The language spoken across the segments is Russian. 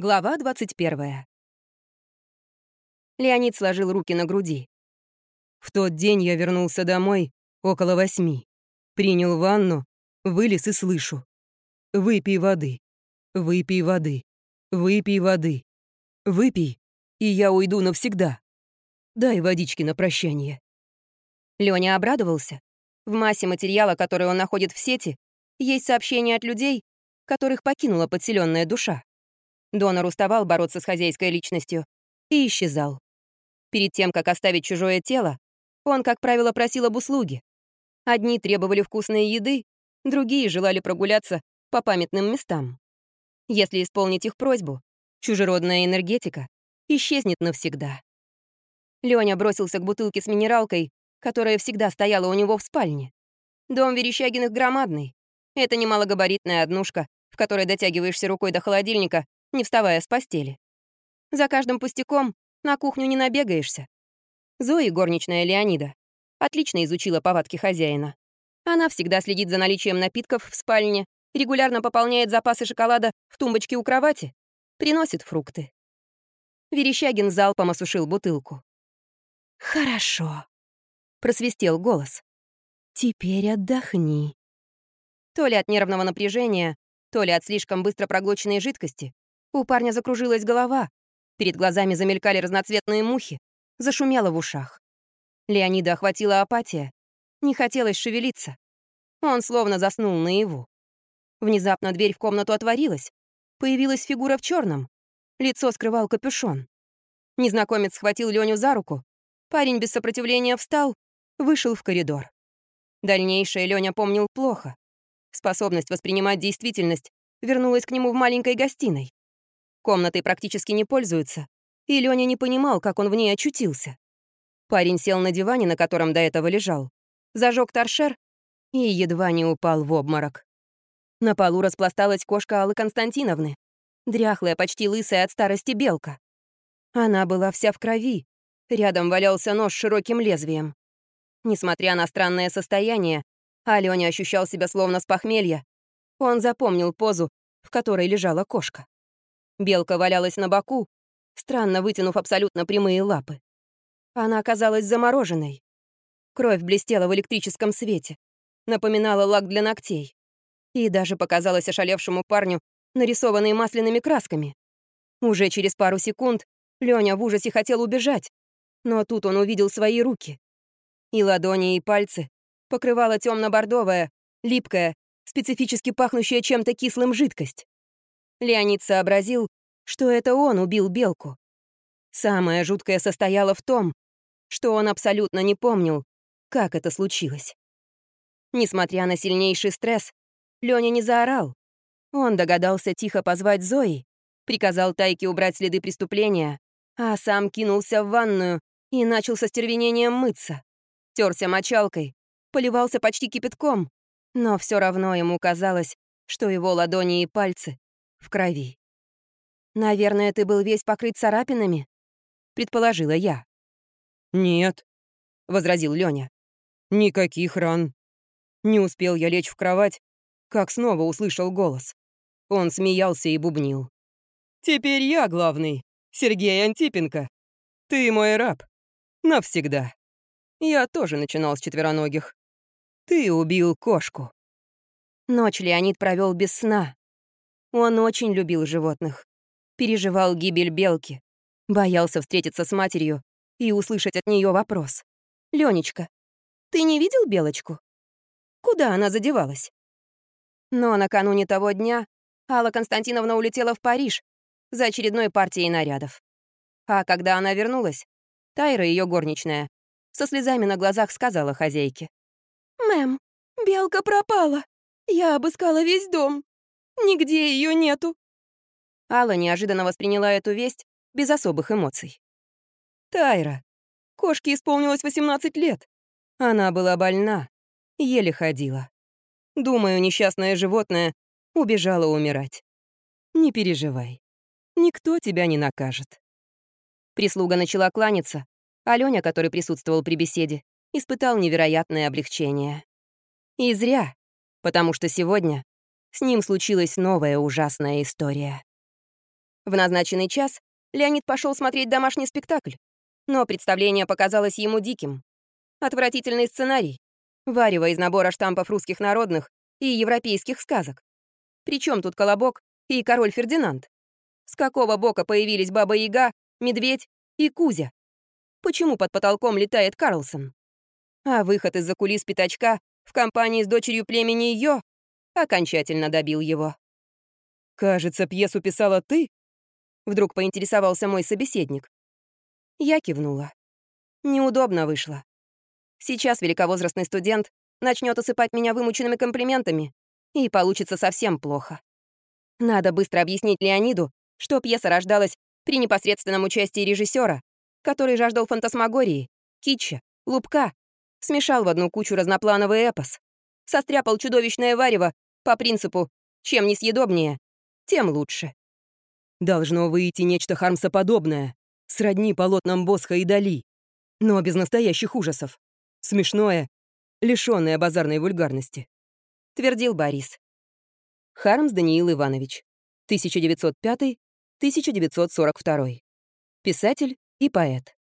Глава 21. Леонид сложил руки на груди. В тот день я вернулся домой около восьми. Принял ванну, вылез и слышу. Выпей воды, выпей воды, выпей воды, выпей, и я уйду навсегда. Дай водички на прощание. Лёня обрадовался. В массе материала, который он находит в сети, есть сообщения от людей, которых покинула подселенная душа. Донор уставал бороться с хозяйской личностью и исчезал. Перед тем, как оставить чужое тело, он, как правило, просил об услуге. Одни требовали вкусной еды, другие желали прогуляться по памятным местам. Если исполнить их просьбу, чужеродная энергетика исчезнет навсегда. Лёня бросился к бутылке с минералкой, которая всегда стояла у него в спальне. Дом Верещагиных громадный. Это немалогабаритная однушка, в которой дотягиваешься рукой до холодильника не вставая с постели. За каждым пустяком на кухню не набегаешься. Зои, горничная Леонида, отлично изучила повадки хозяина. Она всегда следит за наличием напитков в спальне, регулярно пополняет запасы шоколада в тумбочке у кровати, приносит фрукты. Верещагин залпом осушил бутылку. «Хорошо», — просвистел голос. «Теперь отдохни». То ли от нервного напряжения, то ли от слишком быстро проглоченной жидкости, у парня закружилась голова, перед глазами замелькали разноцветные мухи, зашумело в ушах. Леонида охватила апатия. Не хотелось шевелиться. Он словно заснул наяву. Внезапно дверь в комнату отворилась. Появилась фигура в черном. Лицо скрывал капюшон. Незнакомец схватил Леню за руку. Парень без сопротивления встал, вышел в коридор. Дальнейшее Леня помнил плохо. Способность воспринимать действительность вернулась к нему в маленькой гостиной. Комнатой практически не пользуются, и Лёня не понимал, как он в ней очутился. Парень сел на диване, на котором до этого лежал, зажег торшер и едва не упал в обморок. На полу распласталась кошка Аллы Константиновны, дряхлая, почти лысая от старости белка. Она была вся в крови, рядом валялся нож с широким лезвием. Несмотря на странное состояние, Алёня ощущал себя словно с похмелья. Он запомнил позу, в которой лежала кошка. Белка валялась на боку, странно вытянув абсолютно прямые лапы. Она оказалась замороженной. Кровь блестела в электрическом свете, напоминала лак для ногтей. И даже показалась ошалевшему парню, нарисованной масляными красками. Уже через пару секунд Лёня в ужасе хотел убежать, но тут он увидел свои руки. И ладони, и пальцы покрывала темно бордовая липкая, специфически пахнущая чем-то кислым жидкость. Леонид сообразил, что это он убил Белку. Самое жуткое состояло в том, что он абсолютно не помнил, как это случилось. Несмотря на сильнейший стресс, Лёня не заорал. Он догадался тихо позвать Зои, приказал Тайке убрать следы преступления, а сам кинулся в ванную и начал со стервенением мыться. Терся мочалкой, поливался почти кипятком, но все равно ему казалось, что его ладони и пальцы в крови. «Наверное, ты был весь покрыт царапинами?» — предположила я. «Нет», — возразил Лёня. «Никаких ран». Не успел я лечь в кровать, как снова услышал голос. Он смеялся и бубнил. «Теперь я главный, Сергей Антипенко. Ты мой раб. Навсегда. Я тоже начинал с четвероногих. Ты убил кошку». Ночь Леонид провел без сна. Он очень любил животных. Переживал гибель белки. Боялся встретиться с матерью и услышать от нее вопрос. «Ленечка, ты не видел белочку? Куда она задевалась?» Но накануне того дня Алла Константиновна улетела в Париж за очередной партией нарядов. А когда она вернулась, Тайра, ее горничная, со слезами на глазах сказала хозяйке. «Мэм, белка пропала. Я обыскала весь дом. Нигде ее нету». Алла неожиданно восприняла эту весть без особых эмоций. «Тайра, кошке исполнилось 18 лет. Она была больна, еле ходила. Думаю, несчастное животное убежало умирать. Не переживай, никто тебя не накажет». Прислуга начала кланяться, а Лёня, который присутствовал при беседе, испытал невероятное облегчение. И зря, потому что сегодня с ним случилась новая ужасная история. В назначенный час Леонид пошел смотреть домашний спектакль, но представление показалось ему диким. Отвратительный сценарий. Варево из набора штампов русских народных и европейских сказок. Причем тут Колобок и король Фердинанд? С какого бока появились Баба Яга, Медведь и Кузя? Почему под потолком летает Карлсон? А выход из-за кулис пятачка в компании с дочерью племени Йо окончательно добил его. «Кажется, пьесу писала ты?» Вдруг поинтересовался мой собеседник. Я кивнула. Неудобно вышло. Сейчас великовозрастный студент начнет осыпать меня вымученными комплиментами, и получится совсем плохо. Надо быстро объяснить Леониду, что пьеса рождалась при непосредственном участии режиссера, который жаждал фантасмагории, китча, лупка, смешал в одну кучу разноплановый эпос, состряпал чудовищное варево по принципу «чем несъедобнее, тем лучше». Должно выйти нечто хармсоподобное, сродни полотнам Босха и Дали, но без настоящих ужасов. Смешное, лишённое базарной вульгарности. Твердил Борис. Хармс Даниил Иванович. 1905-1942. Писатель и поэт.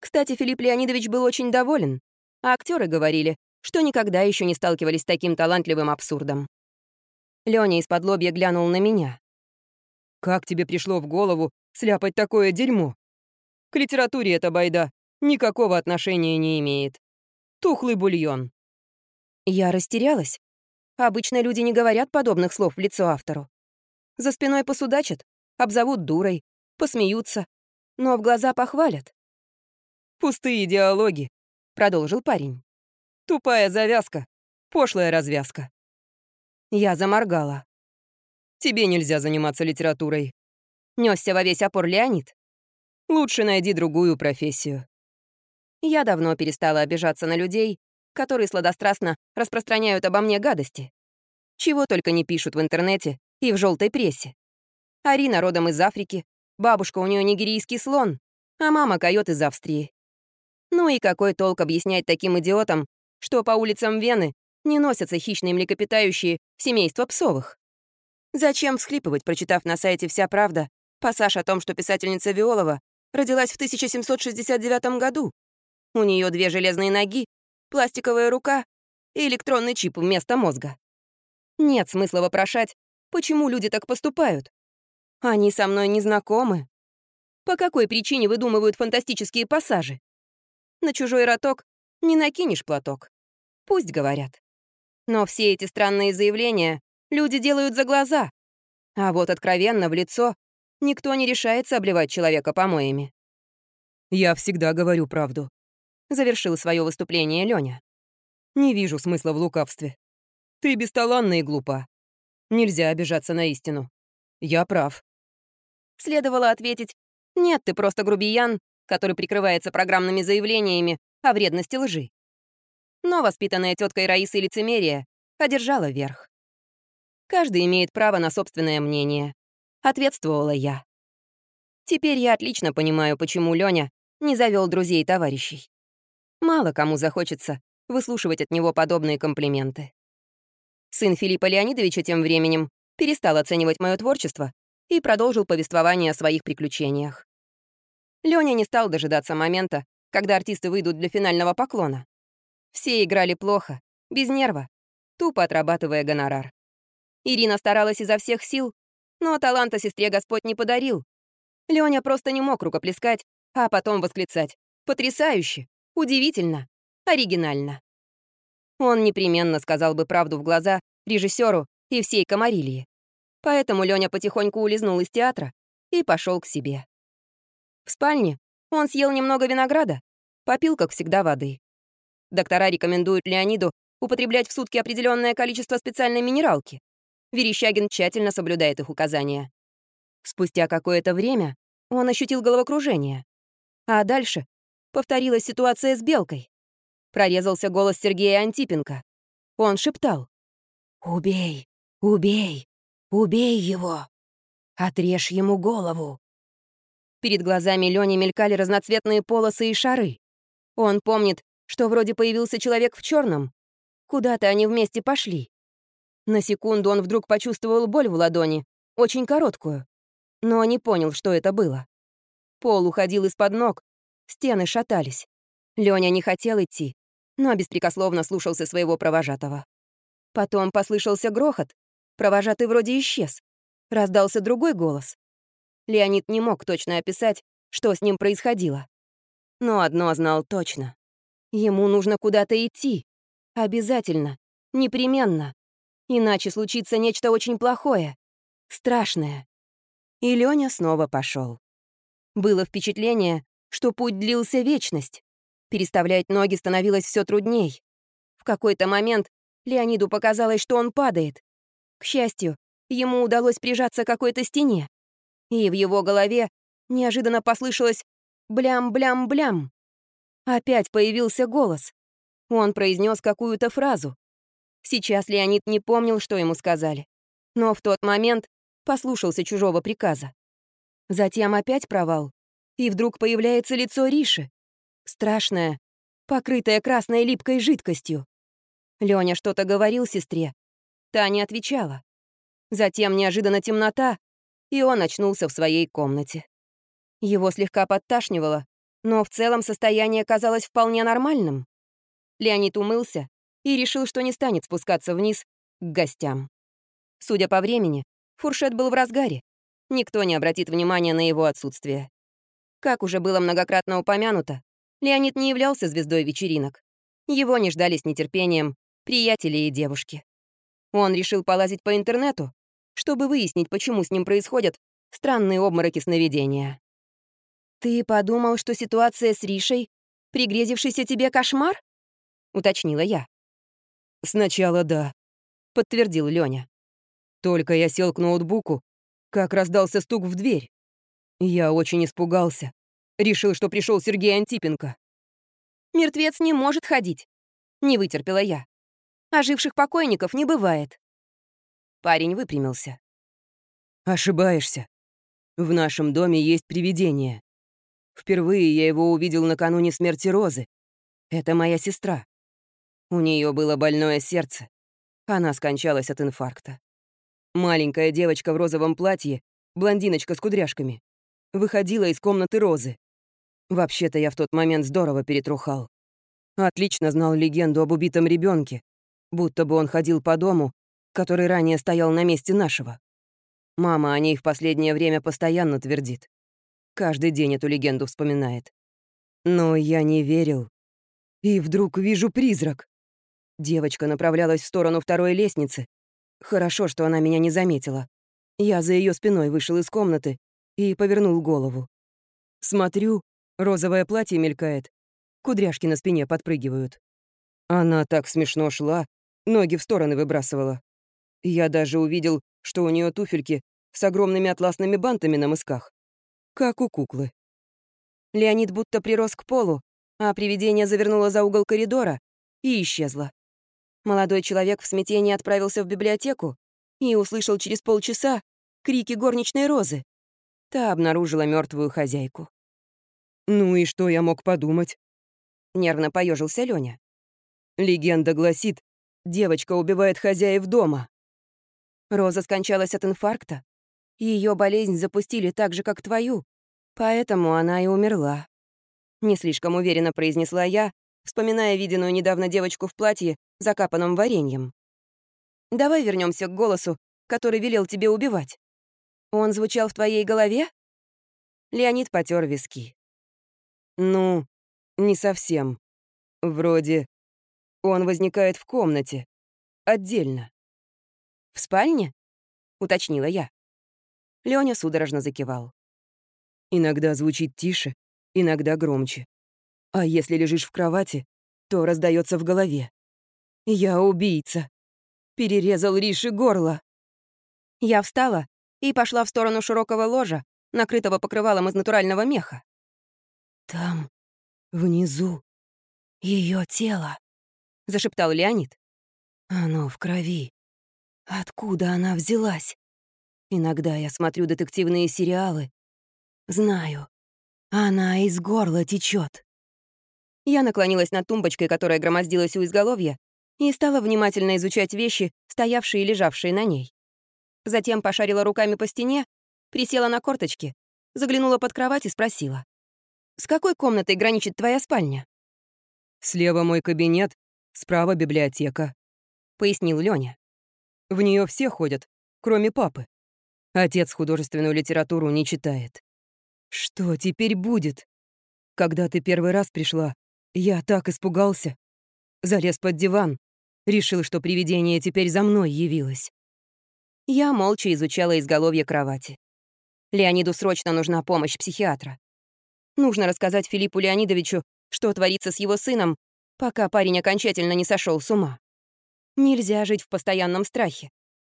Кстати, Филипп Леонидович был очень доволен, а актеры говорили, что никогда еще не сталкивались с таким талантливым абсурдом. Лёня из-под лобья глянул на меня. «Как тебе пришло в голову сляпать такое дерьмо? К литературе эта байда никакого отношения не имеет. Тухлый бульон». Я растерялась. Обычно люди не говорят подобных слов в лицо автору. За спиной посудачат, обзовут дурой, посмеются, но в глаза похвалят. «Пустые диалоги», — продолжил парень. «Тупая завязка, пошлая развязка». Я заморгала. «Тебе нельзя заниматься литературой», — несся во весь опор Леонид. «Лучше найди другую профессию». Я давно перестала обижаться на людей, которые сладострастно распространяют обо мне гадости. Чего только не пишут в интернете и в желтой прессе. Арина родом из Африки, бабушка у нее нигерийский слон, а мама койот из Австрии. Ну и какой толк объяснять таким идиотам, что по улицам Вены не носятся хищные млекопитающие семейства псовых? Зачем всхлипывать, прочитав на сайте «Вся правда» пассаж о том, что писательница Виолова родилась в 1769 году? У нее две железные ноги, пластиковая рука и электронный чип вместо мозга. Нет смысла вопрошать, почему люди так поступают. Они со мной не знакомы. По какой причине выдумывают фантастические пассажи? На чужой роток не накинешь платок. Пусть говорят. Но все эти странные заявления люди делают за глаза. А вот откровенно, в лицо, никто не решается обливать человека помоями. «Я всегда говорю правду», завершил свое выступление Лёня. «Не вижу смысла в лукавстве. Ты бесталанна и глупа. Нельзя обижаться на истину. Я прав». Следовало ответить, «Нет, ты просто грубиян, который прикрывается программными заявлениями о вредности лжи». Но воспитанная теткой Раисы лицемерия одержала верх. Каждый имеет право на собственное мнение. Ответствовала я. Теперь я отлично понимаю, почему Лёня не завел друзей и товарищей. Мало кому захочется выслушивать от него подобные комплименты. Сын Филиппа Леонидовича тем временем перестал оценивать мое творчество и продолжил повествование о своих приключениях. Лёня не стал дожидаться момента, когда артисты выйдут для финального поклона. Все играли плохо, без нерва, тупо отрабатывая гонорар. Ирина старалась изо всех сил, но таланта сестре Господь не подарил. Лёня просто не мог рукоплескать, а потом восклицать «Потрясающе! Удивительно, оригинально. Он непременно сказал бы правду в глаза режиссеру и всей комарилии. Поэтому Лёня потихоньку улизнул из театра и пошел к себе. В спальне он съел немного винограда, попил, как всегда, воды. Доктора рекомендуют Леониду употреблять в сутки определенное количество специальной минералки. Верещагин тщательно соблюдает их указания. Спустя какое-то время он ощутил головокружение. А дальше Повторилась ситуация с Белкой. Прорезался голос Сергея Антипенко. Он шептал. «Убей, убей, убей его! Отрежь ему голову!» Перед глазами Лёни мелькали разноцветные полосы и шары. Он помнит, что вроде появился человек в черном. Куда-то они вместе пошли. На секунду он вдруг почувствовал боль в ладони, очень короткую. но не понял, что это было. Пол уходил из-под ног, стены шатались. Лёня не хотел идти, но беспрекословно слушался своего провожатого. Потом послышался грохот, провожатый вроде исчез. Раздался другой голос. Леонид не мог точно описать, что с ним происходило. Но одно знал точно. Ему нужно куда-то идти. Обязательно. Непременно. Иначе случится нечто очень плохое. Страшное. И Лёня снова пошел. Было впечатление, что путь длился вечность. Переставлять ноги становилось все трудней. В какой-то момент Леониду показалось, что он падает. К счастью, ему удалось прижаться к какой-то стене. И в его голове неожиданно послышалось «блям-блям-блям». Опять появился голос. Он произнес какую-то фразу. Сейчас Леонид не помнил, что ему сказали. Но в тот момент послушался чужого приказа. Затем опять провал. И вдруг появляется лицо Риши. Страшное, покрытое красной липкой жидкостью. Лёня что-то говорил сестре. Та не отвечала. Затем неожиданно темнота, и он очнулся в своей комнате. Его слегка подташнивало, но в целом состояние казалось вполне нормальным. Леонид умылся и решил, что не станет спускаться вниз к гостям. Судя по времени, фуршет был в разгаре. Никто не обратит внимания на его отсутствие. Как уже было многократно упомянуто, Леонид не являлся звездой вечеринок. Его не ждали с нетерпением приятели и девушки. Он решил полазить по интернету, чтобы выяснить, почему с ним происходят странные обмороки сновидения. «Ты подумал, что ситуация с Ришей — пригрезившийся тебе кошмар?» — уточнила я. «Сначала да», — подтвердил Лёня. Только я сел к ноутбуку, как раздался стук в дверь. Я очень испугался. Решил, что пришел Сергей Антипенко. «Мертвец не может ходить», — не вытерпела я. «Оживших покойников не бывает». Парень выпрямился. «Ошибаешься. В нашем доме есть привидение. Впервые я его увидел накануне смерти Розы. Это моя сестра. У нее было больное сердце. Она скончалась от инфаркта. Маленькая девочка в розовом платье, блондиночка с кудряшками, выходила из комнаты Розы. Вообще-то я в тот момент здорово перетрухал. Отлично знал легенду об убитом ребенке, будто бы он ходил по дому, который ранее стоял на месте нашего. Мама о ней в последнее время постоянно твердит. Каждый день эту легенду вспоминает. Но я не верил. И вдруг вижу призрак. Девочка направлялась в сторону второй лестницы. Хорошо, что она меня не заметила. Я за ее спиной вышел из комнаты и повернул голову. Смотрю, розовое платье мелькает, кудряшки на спине подпрыгивают. Она так смешно шла, ноги в стороны выбрасывала. Я даже увидел, что у нее туфельки с огромными атласными бантами на мысках как у куклы. Леонид будто прирос к полу, а привидение завернуло за угол коридора и исчезло. Молодой человек в смятении отправился в библиотеку и услышал через полчаса крики горничной Розы. Та обнаружила мертвую хозяйку. «Ну и что я мог подумать?» Нервно поежился Лёня. Легенда гласит, девочка убивает хозяев дома. Роза скончалась от инфаркта. Ее болезнь запустили так же, как твою, поэтому она и умерла. Не слишком уверенно произнесла я, вспоминая виденную недавно девочку в платье, закапанном вареньем. Давай вернемся к голосу, который велел тебе убивать. Он звучал в твоей голове? Леонид потер виски. Ну, не совсем. Вроде он возникает в комнате. Отдельно. В спальне? Уточнила я. Лёня судорожно закивал. Иногда звучит тише, иногда громче. А если лежишь в кровати, то раздается в голове. Я убийца. Перерезал Риши горло. Я встала и пошла в сторону широкого ложа, накрытого покрывалом из натурального меха. «Там, внизу, ее тело», — зашептал Леонид. «Оно в крови. Откуда она взялась?» Иногда я смотрю детективные сериалы. Знаю, она из горла течет. Я наклонилась над тумбочкой, которая громоздилась у изголовья, и стала внимательно изучать вещи, стоявшие и лежавшие на ней. Затем пошарила руками по стене Присела на корточки, заглянула под кровать и спросила. «С какой комнатой граничит твоя спальня?» «Слева мой кабинет, справа библиотека», — пояснил Лёня. «В нее все ходят, кроме папы. Отец художественную литературу не читает. Что теперь будет? Когда ты первый раз пришла, я так испугался. Залез под диван. Решил, что привидение теперь за мной явилось. Я молча изучала изголовье кровати. Леониду срочно нужна помощь психиатра. Нужно рассказать Филиппу Леонидовичу, что творится с его сыном, пока парень окончательно не сошел с ума. Нельзя жить в постоянном страхе.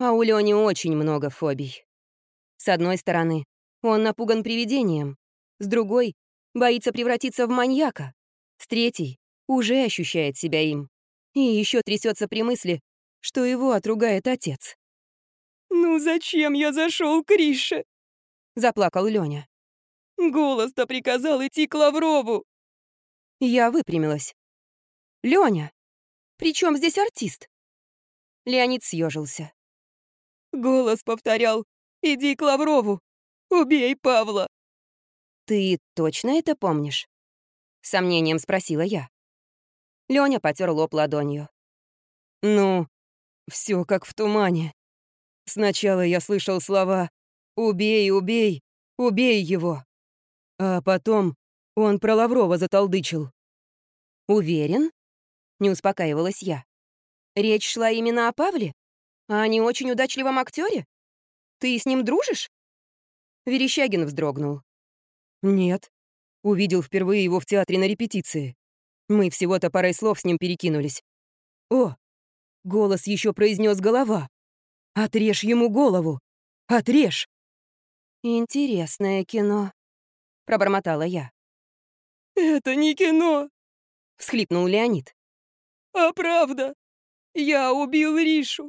А у Лёни очень много фобий. С одной стороны, он напуган привидением. С другой — боится превратиться в маньяка. С третьей — уже ощущает себя им. И еще трясется при мысли, что его отругает отец. «Ну зачем я зашел к Рише?» — заплакал Лёня. «Голос-то приказал идти к Лаврову!» Я выпрямилась. «Лёня, при чем здесь артист?» Леонид съежился. Голос повторял «Иди к Лаврову! Убей Павла!» «Ты точно это помнишь?» — сомнением спросила я. Лёня потер лоб ладонью. «Ну, все как в тумане. Сначала я слышал слова «Убей, убей, убей его!» А потом он про Лаврова затолдычил. «Уверен?» — не успокаивалась я. «Речь шла именно о Павле? А не очень удачливом актере? Ты с ним дружишь?» Верещагин вздрогнул. «Нет. Увидел впервые его в театре на репетиции. Мы всего-то парой слов с ним перекинулись. О, голос еще произнес голова. Отрежь ему голову! Отрежь!» «Интересное кино», — пробормотала я. «Это не кино!» — всхлипнул Леонид. «А правда! Я убил Ришу!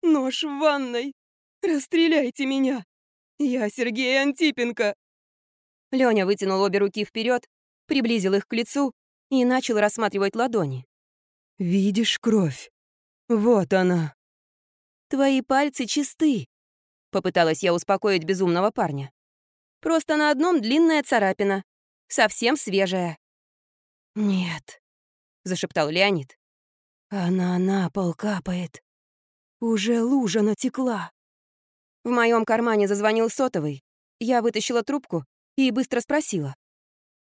Нож в ванной! Расстреляйте меня! Я Сергей Антипенко!» Лёня вытянул обе руки вперед, приблизил их к лицу и начал рассматривать ладони. «Видишь кровь? Вот она!» «Твои пальцы чисты», — попыталась я успокоить безумного парня. «Просто на одном длинная царапина, совсем свежая». «Нет», — зашептал Леонид. «Она на пол капает. Уже лужа натекла». В моем кармане зазвонил сотовый. Я вытащила трубку и быстро спросила.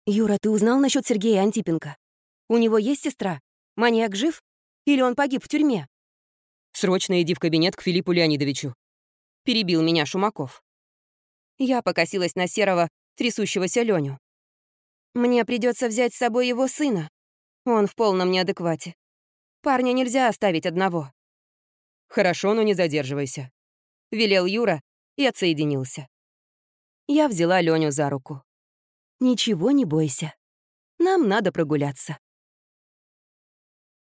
«Юра, ты узнал насчет Сергея Антипенко? У него есть сестра? Маньяк жив? Или он погиб в тюрьме?» Срочно иди в кабинет к Филиппу Леонидовичу. Перебил меня Шумаков. Я покосилась на серого, трясущегося Леню. Мне придется взять с собой его сына. Он в полном неадеквате. Парня нельзя оставить одного. Хорошо, но не задерживайся. Велел Юра и отсоединился. Я взяла Леню за руку. Ничего не бойся. Нам надо прогуляться.